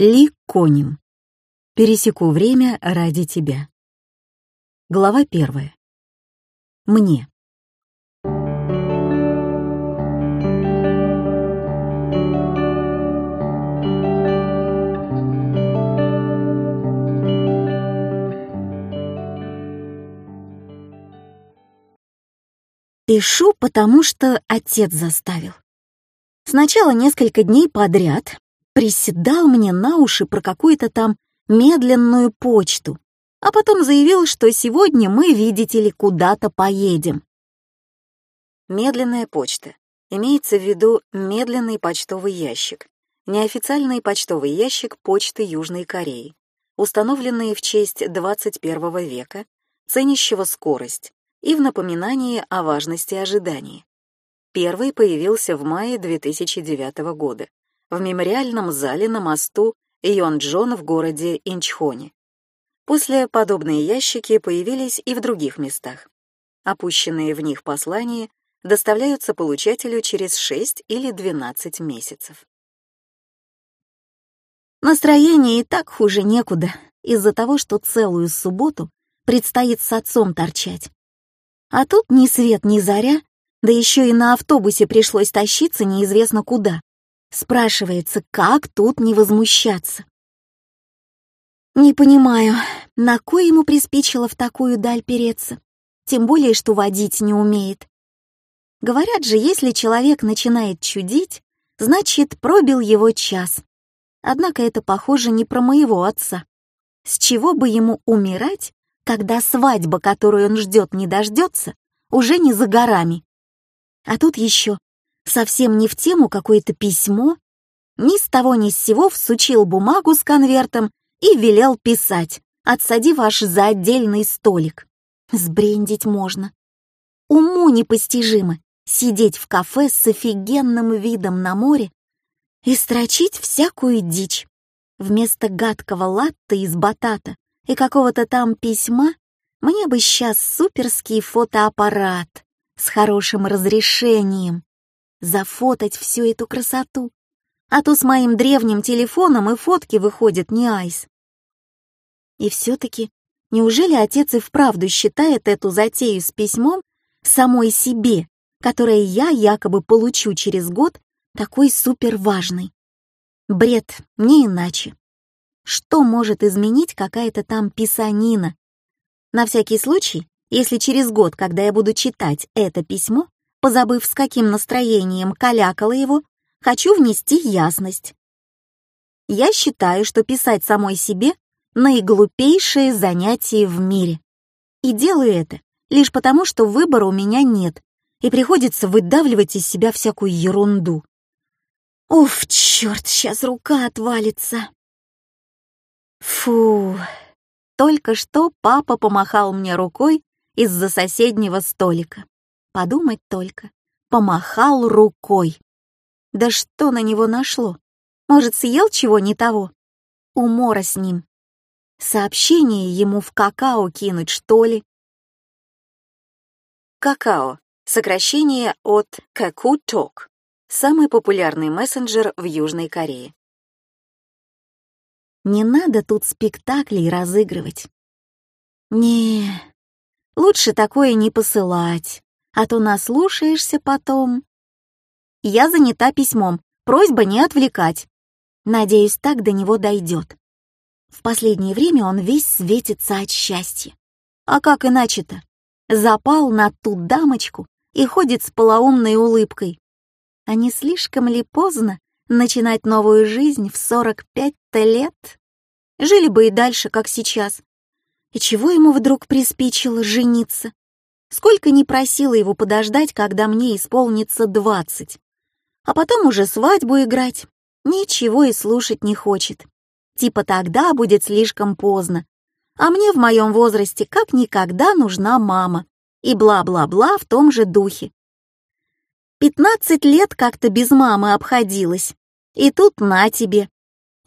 Ли Коним. Пересеку время ради тебя. Глава первая. Мне. Пишу, потому что отец заставил. Сначала несколько дней подряд приседал мне на уши про какую-то там медленную почту, а потом заявил, что сегодня мы, видите ли, куда-то поедем. Медленная почта. Имеется в виду медленный почтовый ящик, неофициальный почтовый ящик почты Южной Кореи, установленный в честь 21 века, ценящего скорость, и в напоминании о важности ожиданий. Первый появился в мае 2009 года в мемориальном зале на мосту Йонджон в городе Инчхоне. После подобные ящики появились и в других местах. Опущенные в них послания доставляются получателю через 6 или 12 месяцев. Настроение и так хуже некуда из-за того, что целую субботу предстоит с отцом торчать. А тут ни свет, ни заря, да еще и на автобусе пришлось тащиться неизвестно куда. Спрашивается, как тут не возмущаться? Не понимаю, на кой ему приспичило в такую даль переться, тем более, что водить не умеет. Говорят же, если человек начинает чудить, значит, пробил его час. Однако это, похоже, не про моего отца. С чего бы ему умирать, когда свадьба, которую он ждет, не дождется, уже не за горами. А тут еще совсем не в тему какое-то письмо, ни с того ни с сего всучил бумагу с конвертом и велел писать, отсадив аж за отдельный столик. Сбрендить можно. Уму непостижимо сидеть в кафе с офигенным видом на море и строчить всякую дичь. Вместо гадкого латте из батата и какого-то там письма, мне бы сейчас суперский фотоаппарат с хорошим разрешением. Зафотать всю эту красоту. А то с моим древним телефоном и фотки выходят не айс. И все-таки, неужели отец и вправду считает эту затею с письмом самой себе, которое я якобы получу через год, такой суперважной? Бред, не иначе. Что может изменить какая-то там писанина? На всякий случай, если через год, когда я буду читать это письмо, позабыв с каким настроением калякала его, хочу внести ясность. Я считаю, что писать самой себе — наиглупейшее занятие в мире. И делаю это лишь потому, что выбора у меня нет, и приходится выдавливать из себя всякую ерунду. Уф, черт, сейчас рука отвалится. Фу, только что папа помахал мне рукой из-за соседнего столика. Подумать только, помахал рукой. Да что на него нашло? Может, съел чего не того? Умора с ним. Сообщение ему в какао кинуть, что ли? Какао — сокращение от Каку-Ток, самый популярный мессенджер в Южной Корее. Не надо тут спектаклей разыгрывать. Не, лучше такое не посылать, а то наслушаешься потом. Я занята письмом, просьба не отвлекать. Надеюсь, так до него дойдет. В последнее время он весь светится от счастья. А как иначе-то? Запал на ту дамочку и ходит с полоумной улыбкой. А не слишком ли поздно начинать новую жизнь в 45-то лет? Жили бы и дальше, как сейчас. И чего ему вдруг приспичило жениться? Сколько не просила его подождать, когда мне исполнится двадцать. А потом уже свадьбу играть. Ничего и слушать не хочет. Типа тогда будет слишком поздно. А мне в моем возрасте как никогда нужна мама. И бла-бла-бла в том же духе. Пятнадцать лет как-то без мамы обходилась. И тут на тебе.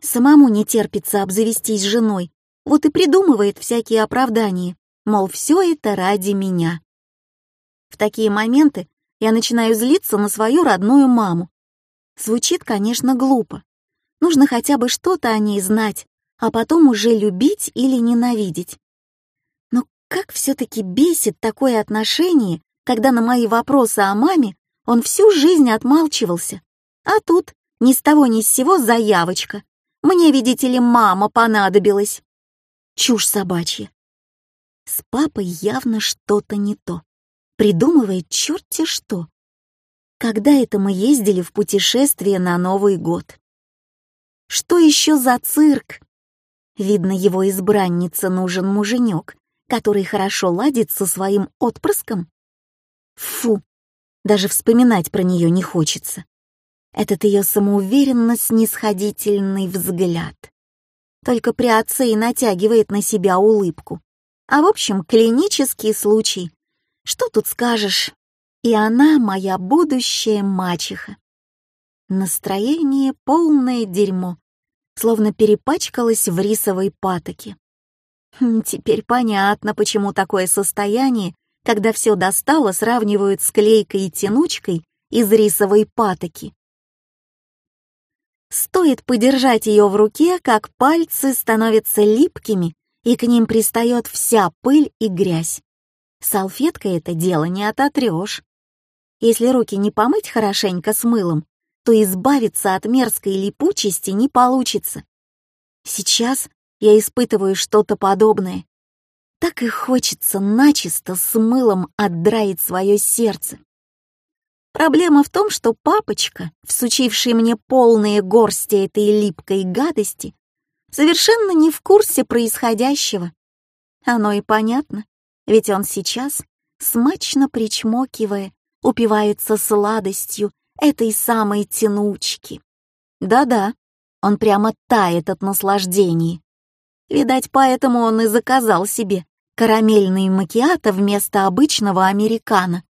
Самому не терпится обзавестись женой, вот и придумывает всякие оправдания, мол, все это ради меня. В такие моменты я начинаю злиться на свою родную маму. Звучит, конечно, глупо, Нужно хотя бы что-то о ней знать, а потом уже любить или ненавидеть. Но как все-таки бесит такое отношение, когда на мои вопросы о маме он всю жизнь отмалчивался. А тут ни с того ни с сего заявочка. Мне, видите ли, мама понадобилась. Чушь собачья. С папой явно что-то не то. Придумывает черти что. Когда это мы ездили в путешествие на Новый год? Что еще за цирк? Видно, его избраннице нужен муженек, который хорошо ладит со своим отпрыском. Фу, даже вспоминать про нее не хочется. Этот ее самоуверенно-снисходительный взгляд. Только при отце и натягивает на себя улыбку. А в общем, клинический случай. Что тут скажешь? И она моя будущая мачеха. Настроение полное дерьмо, словно перепачкалась в рисовой патоке. Хм, теперь понятно, почему такое состояние, когда все достало, сравнивают с клейкой и тянучкой из рисовой патоки. Стоит подержать ее в руке, как пальцы становятся липкими, и к ним пристает вся пыль и грязь. Салфеткой это дело не ототрешь. Если руки не помыть хорошенько с мылом, то избавиться от мерзкой липучести не получится. Сейчас я испытываю что-то подобное. Так и хочется начисто с мылом отдраить свое сердце. Проблема в том, что папочка, всучивший мне полные горсти этой липкой гадости, совершенно не в курсе происходящего. Оно и понятно, ведь он сейчас, смачно причмокивая, упивается сладостью этой самой тянучки. Да-да, он прямо тает от наслаждений. Видать, поэтому он и заказал себе карамельный макиато вместо обычного американо.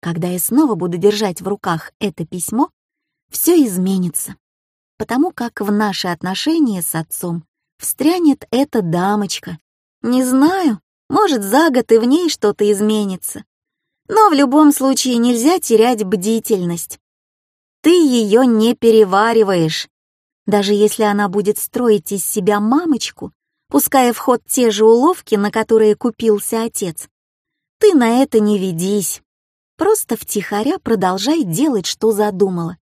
Когда я снова буду держать в руках это письмо, все изменится, потому как в наши отношения с отцом встрянет эта дамочка. Не знаю, может, за год и в ней что-то изменится. Но в любом случае нельзя терять бдительность. Ты ее не перевариваешь. Даже если она будет строить из себя мамочку, пуская в ход те же уловки, на которые купился отец, ты на это не ведись. Просто втихаря продолжай делать, что задумала.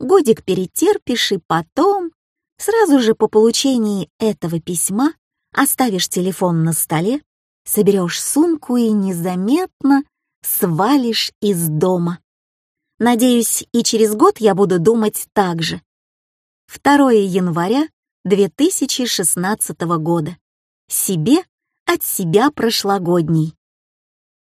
Годик перетерпишь, и потом, сразу же по получении этого письма, оставишь телефон на столе, соберешь сумку и незаметно свалишь из дома. Надеюсь, и через год я буду думать так же. 2 января 2016 года. Себе от себя прошлогодний.